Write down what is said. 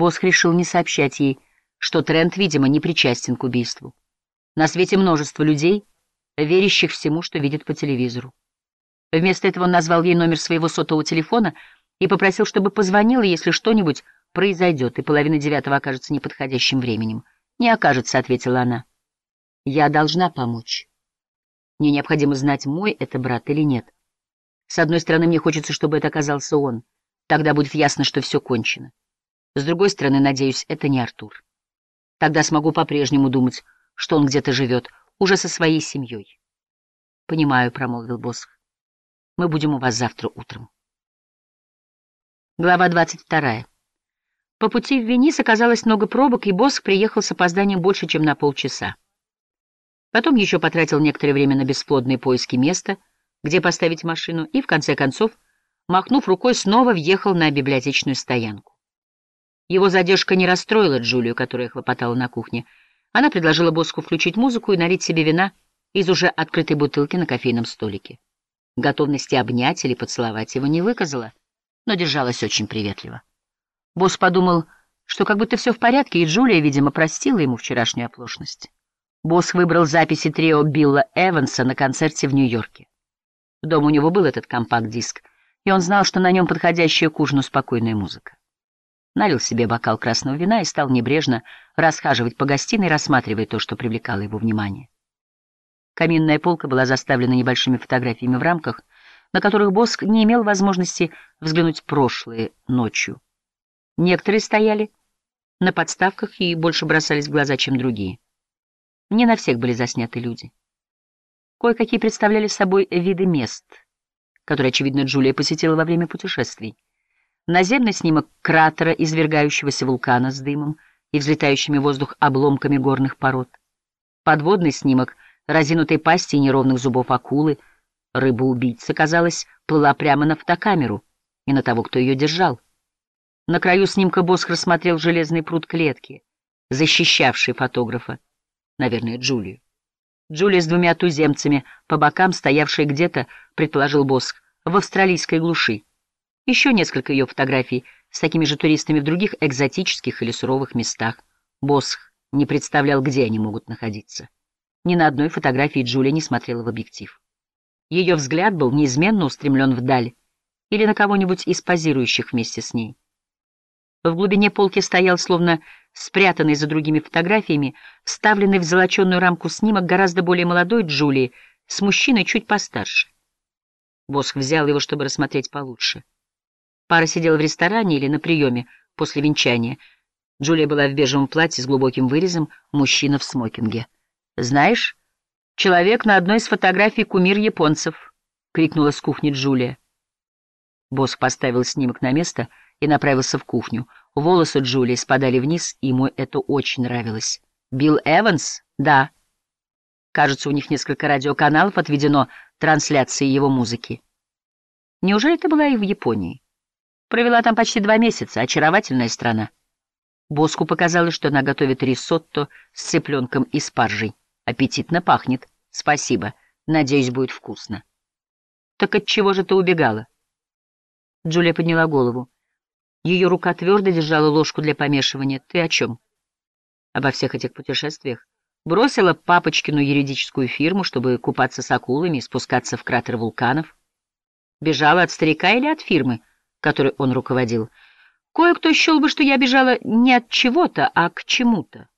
Босх решил не сообщать ей, что Трент, видимо, не причастен к убийству. На свете множество людей, верящих всему, что видят по телевизору. Вместо этого он назвал ей номер своего сотового телефона и попросил, чтобы позвонила, если что-нибудь произойдет, и половина девятого окажется неподходящим временем. «Не окажется», — ответила она. «Я должна помочь. Мне необходимо знать, мой это брат или нет. С одной стороны, мне хочется, чтобы это оказался он. Тогда будет ясно, что все кончено. С другой стороны, надеюсь, это не Артур. Тогда смогу по-прежнему думать, что он где-то живет, уже со своей семьей. «Понимаю», — промолвил Босх. «Мы будем у вас завтра утром». Глава двадцать вторая. По пути в Венис оказалось много пробок, и Босх приехал с опозданием больше, чем на полчаса. Потом еще потратил некоторое время на бесплодные поиски места, где поставить машину, и, в конце концов, махнув рукой, снова въехал на библиотечную стоянку. Его задержка не расстроила Джулию, которая хлопотала на кухне. Она предложила Боску включить музыку и налить себе вина из уже открытой бутылки на кофейном столике. Готовности обнять или поцеловать его не выказала, но держалась очень приветливо. Босс подумал, что как будто все в порядке, и Джулия, видимо, простила ему вчерашнюю оплошность. Босс выбрал записи трио Билла Эванса на концерте в Нью-Йорке. Дома у него был этот компакт-диск, и он знал, что на нем подходящая к ужину спокойная музыка. Налил себе бокал красного вина и стал небрежно расхаживать по гостиной, рассматривая то, что привлекало его внимание. Каминная полка была заставлена небольшими фотографиями в рамках, на которых Боск не имел возможности взглянуть прошлые ночью. Некоторые стояли на подставках и больше бросались в глаза, чем другие. Не на всех были засняты люди. Кое-какие представляли собой виды мест, которые, очевидно, Джулия посетила во время путешествий. Наземный снимок кратера, извергающегося вулкана с дымом и взлетающими в воздух обломками горных пород. Подводный снимок разинутой пасти и неровных зубов акулы. Рыба-убийца, казалось, плыла прямо на фотокамеру и на того, кто ее держал. На краю снимка Босх рассмотрел железный пруд клетки, защищавший фотографа, наверное, Джулию. Джулия с двумя туземцами, по бокам стоявшая где-то, предположил Босх, в австралийской глуши. Еще несколько ее фотографий с такими же туристами в других экзотических или суровых местах. Босх не представлял, где они могут находиться. Ни на одной фотографии Джулия не смотрела в объектив. Ее взгляд был неизменно устремлен вдаль или на кого-нибудь из позирующих вместе с ней. В глубине полки стоял, словно спрятанный за другими фотографиями, вставленный в золоченую рамку снимок гораздо более молодой Джулии, с мужчиной чуть постарше. Босх взял его, чтобы рассмотреть получше. Пара сидела в ресторане или на приеме после венчания. Джулия была в бежевом платье с глубоким вырезом, мужчина в смокинге. «Знаешь, человек на одной из фотографий кумир японцев», — крикнула с кухни Джулия. Босх поставил снимок на место — и направился в кухню. Волосы Джулии спадали вниз, и ему это очень нравилось. «Билл Эванс?» «Да». Кажется, у них несколько радиоканалов отведено трансляции его музыки. Неужели ты была и в Японии? Провела там почти два месяца. Очаровательная страна. Боску показалось, что она готовит рисотто с цыпленком и спаржей. Аппетитно пахнет. Спасибо. Надеюсь, будет вкусно. Так от чего же ты убегала? Джулия подняла голову. Ее рука твердо держала ложку для помешивания. Ты о чем? Обо всех этих путешествиях. Бросила папочкину юридическую фирму, чтобы купаться с акулами и спускаться в кратер вулканов. Бежала от старика или от фирмы, которой он руководил? Кое-кто счел бы, что я бежала не от чего-то, а к чему-то.